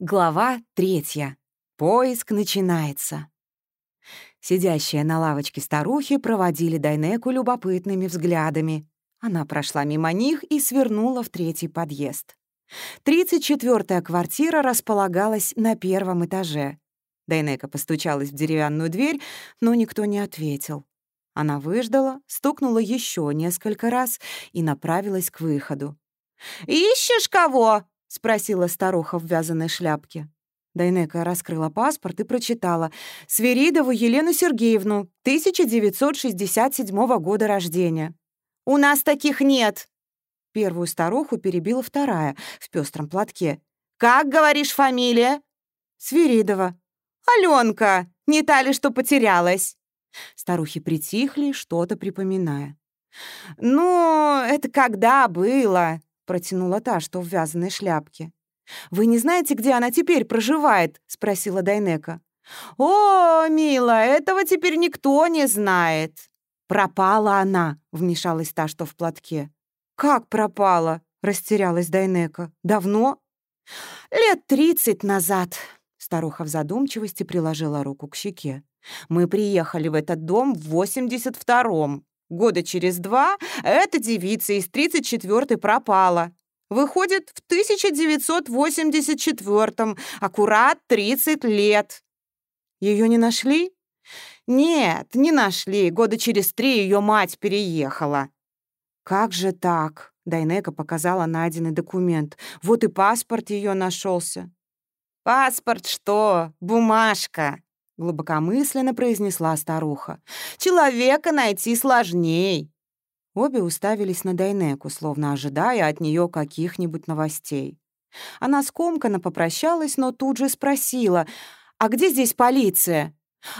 Глава третья. Поиск начинается. Сидящие на лавочке старухи проводили Дайнеку любопытными взглядами. Она прошла мимо них и свернула в третий подъезд. Тридцать четвертая квартира располагалась на первом этаже. Дайнека постучалась в деревянную дверь, но никто не ответил. Она выждала, стукнула еще несколько раз и направилась к выходу. «Ищешь кого?» — спросила старуха в вязаной шляпке. Дайнека раскрыла паспорт и прочитала «Сверидову Елену Сергеевну, 1967 года рождения». «У нас таких нет!» Первую старуху перебила вторая в пестром платке. «Как, говоришь, фамилия?» «Свиридова». «Аленка! Не та ли, что потерялась?» Старухи притихли, что-то припоминая. «Ну, это когда было?» Протянула та, что в вязаной шляпке. «Вы не знаете, где она теперь проживает?» — спросила Дайнека. «О, мила, этого теперь никто не знает». «Пропала она», — вмешалась та, что в платке. «Как пропала?» — растерялась Дайнека. «Давно?» «Лет тридцать назад», — старуха в задумчивости приложила руку к щеке. «Мы приехали в этот дом в восемьдесят втором. Года через два эта девица из 34-й пропала. Выходит, в 1984-м, аккурат 30 лет. Ее не нашли? Нет, не нашли. Года через три ее мать переехала. Как же так? Дайнека показала найденный документ. Вот и паспорт ее нашелся. Паспорт что? Бумажка глубокомысленно произнесла старуха. «Человека найти сложней!» Обе уставились на Дайнеку, словно ожидая от нее каких-нибудь новостей. Она скомканно попрощалась, но тут же спросила, «А где здесь полиция?»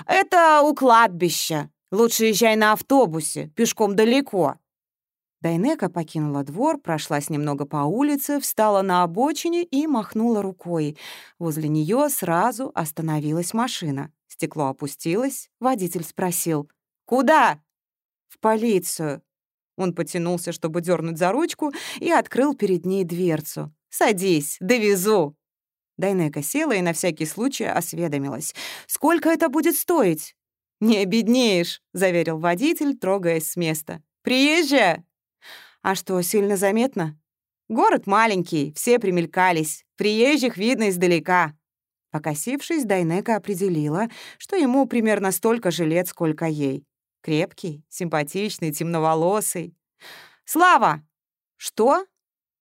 «Это у кладбища. Лучше езжай на автобусе, пешком далеко». Дайнека покинула двор, прошлась немного по улице, встала на обочине и махнула рукой. Возле нее сразу остановилась машина. Стекло опустилось, водитель спросил. «Куда?» «В полицию». Он потянулся, чтобы дернуть за ручку, и открыл перед ней дверцу. «Садись, довезу». Дайнека села и на всякий случай осведомилась. «Сколько это будет стоить?» «Не обеднеешь», — заверил водитель, трогаясь с места. «Приезжая?» «А что, сильно заметно?» «Город маленький, все примелькались. Приезжих видно издалека». Покосившись, Дайнека определила, что ему примерно столько же лет, сколько ей. Крепкий, симпатичный, темноволосый. «Слава!» «Что?»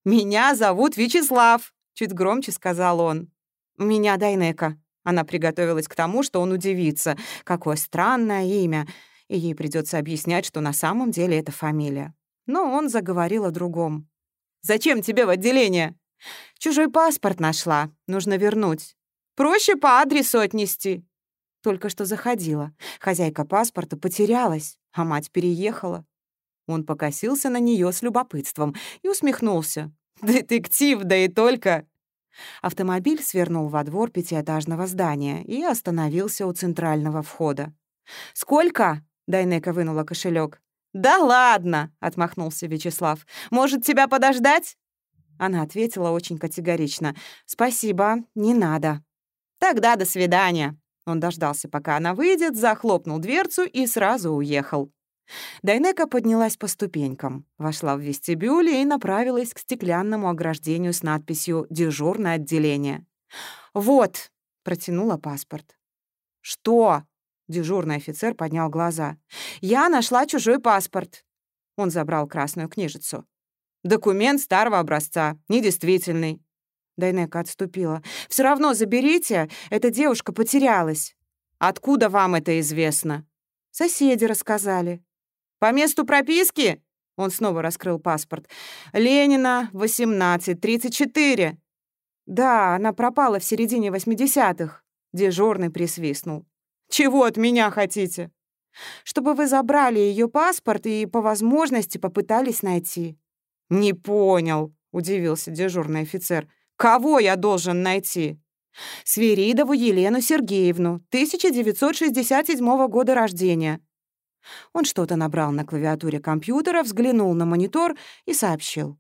«Меня зовут Вячеслав», — чуть громче сказал он. «Меня Дайнека». Она приготовилась к тому, что он удивится. Какое странное имя. И ей придется объяснять, что на самом деле это фамилия. Но он заговорил о другом. «Зачем тебе в отделение?» «Чужой паспорт нашла. Нужно вернуть. Проще по адресу отнести». Только что заходила. Хозяйка паспорта потерялась, а мать переехала. Он покосился на нее с любопытством и усмехнулся. «Детектив, да и только!» Автомобиль свернул во двор пятиэтажного здания и остановился у центрального входа. «Сколько?» — Дайнека вынула кошелек. «Да ладно!» — отмахнулся Вячеслав. «Может, тебя подождать?» Она ответила очень категорично. «Спасибо, не надо». «Тогда до свидания». Он дождался, пока она выйдет, захлопнул дверцу и сразу уехал. Дайнека поднялась по ступенькам, вошла в вестибюль и направилась к стеклянному ограждению с надписью «Дежурное отделение». «Вот», — протянула паспорт. «Что?» — дежурный офицер поднял глаза. «Я нашла чужой паспорт». Он забрал красную книжицу. «Документ старого образца, недействительный. Дайнека отступила. Все равно заберите, эта девушка потерялась». «Откуда вам это известно?» «Соседи рассказали». «По месту прописки?» Он снова раскрыл паспорт. «Ленина, 18, 34». «Да, она пропала в середине 80-х». Дежурный присвистнул. «Чего от меня хотите?» «Чтобы вы забрали ее паспорт и по возможности попытались найти». «Не понял», — удивился дежурный офицер. Кого я должен найти? Свиридову Елену Сергеевну, 1967 года рождения. Он что-то набрал на клавиатуре компьютера, взглянул на монитор и сообщил.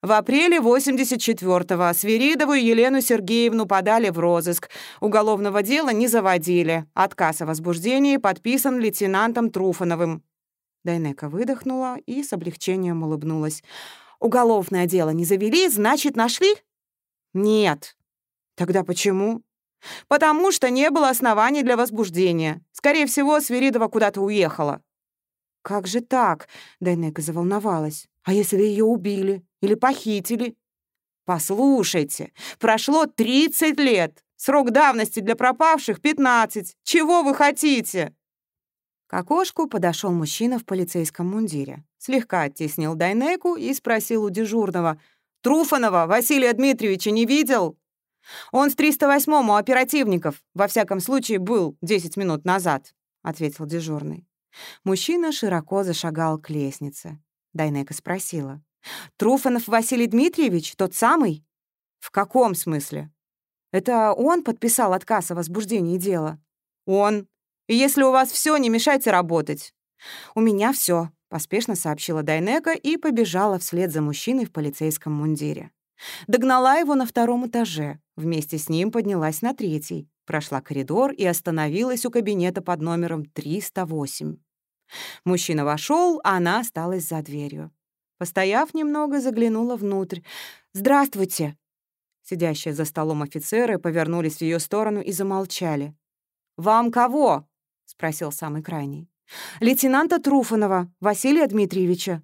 В апреле 84-го Свиридову Елену Сергеевну подали в розыск. Уголовного дела не заводили. Отказ о возбуждении подписан лейтенантом Труфановым. Дайнека выдохнула и с облегчением улыбнулась. «Уголовное дело не завели, значит, нашли?» «Нет». «Тогда почему?» «Потому что не было оснований для возбуждения. Скорее всего, Свиридова куда-то уехала». «Как же так?» — Дайнека заволновалась. «А если ее убили? Или похитили?» «Послушайте, прошло 30 лет. Срок давности для пропавших — 15. Чего вы хотите?» К окошку подошел мужчина в полицейском мундире. Слегка оттеснил Дайнеку и спросил у дежурного. «Труфанова Василия Дмитриевича не видел?» «Он с 308-му оперативников. Во всяком случае, был 10 минут назад», — ответил дежурный. Мужчина широко зашагал к лестнице. Дайнека спросила. «Труфанов Василий Дмитриевич, тот самый?» «В каком смысле?» «Это он подписал отказ о возбуждении дела?» «Он. Если у вас все, не мешайте работать». «У меня все, поспешно сообщила Дайнека и побежала вслед за мужчиной в полицейском мундире. Догнала его на втором этаже, вместе с ним поднялась на третий, прошла коридор и остановилась у кабинета под номером 308. Мужчина вошел, а она осталась за дверью. Постояв немного, заглянула внутрь. «Здравствуйте!» Сидящие за столом офицеры повернулись в ее сторону и замолчали. «Вам кого?» — спросил самый крайний. «Лейтенанта Труфанова, Василия Дмитриевича».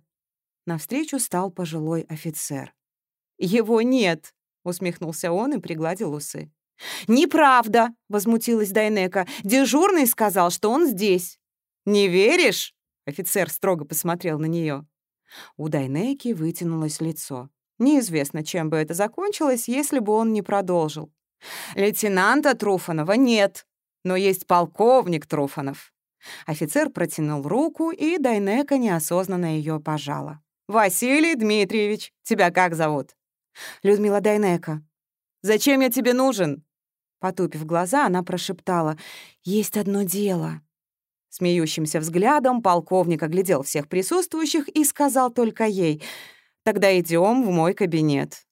Навстречу стал пожилой офицер. «Его нет!» — усмехнулся он и пригладил усы. «Неправда!» — возмутилась Дайнека. «Дежурный сказал, что он здесь». «Не веришь?» — офицер строго посмотрел на нее. У Дайнеки вытянулось лицо. Неизвестно, чем бы это закончилось, если бы он не продолжил. «Лейтенанта Труфанова нет, но есть полковник Труфанов». Офицер протянул руку, и Дайнека неосознанно ее пожала. «Василий Дмитриевич, тебя как зовут?» «Людмила Дайнека». «Зачем я тебе нужен?» Потупив глаза, она прошептала. «Есть одно дело». Смеющимся взглядом полковник оглядел всех присутствующих и сказал только ей, «Тогда идем в мой кабинет».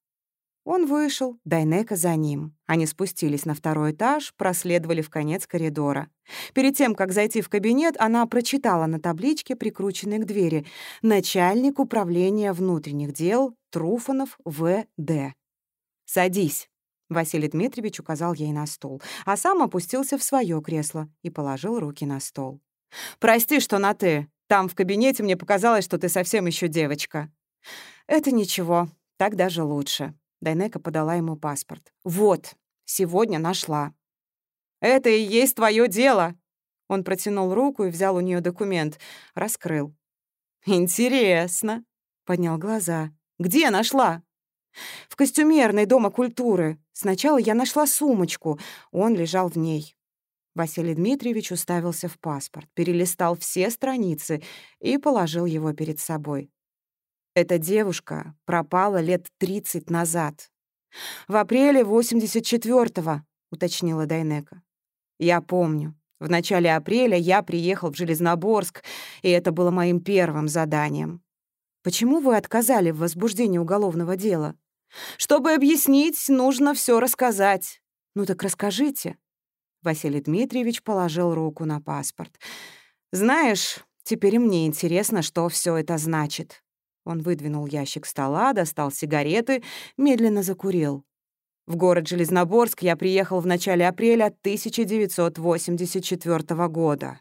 Он вышел, Дайнека за ним. Они спустились на второй этаж, проследовали в конец коридора. Перед тем, как зайти в кабинет, она прочитала на табличке, прикрученной к двери, «Начальник управления внутренних дел Труфанов В.Д.». «Садись», — Василий Дмитриевич указал ей на стул, а сам опустился в свое кресло и положил руки на стол. «Прости, что на «ты». Там в кабинете мне показалось, что ты совсем еще девочка». «Это ничего, так даже лучше». Дайнека подала ему паспорт. «Вот, сегодня нашла». «Это и есть твое дело!» Он протянул руку и взял у нее документ. Раскрыл. «Интересно», — поднял глаза. «Где нашла?» «В костюмерной Дома культуры. Сначала я нашла сумочку. Он лежал в ней. Василий Дмитриевич уставился в паспорт, перелистал все страницы и положил его перед собой. Эта девушка пропала лет 30 назад. В апреле 84-го, уточнила Дайнека. Я помню. В начале апреля я приехал в Железноборск, и это было моим первым заданием. Почему вы отказали в возбуждении уголовного дела? Чтобы объяснить, нужно все рассказать. Ну так расскажите. Василий Дмитриевич положил руку на паспорт. «Знаешь, теперь мне интересно, что все это значит». Он выдвинул ящик стола, достал сигареты, медленно закурил. В город Железноборск я приехал в начале апреля 1984 года.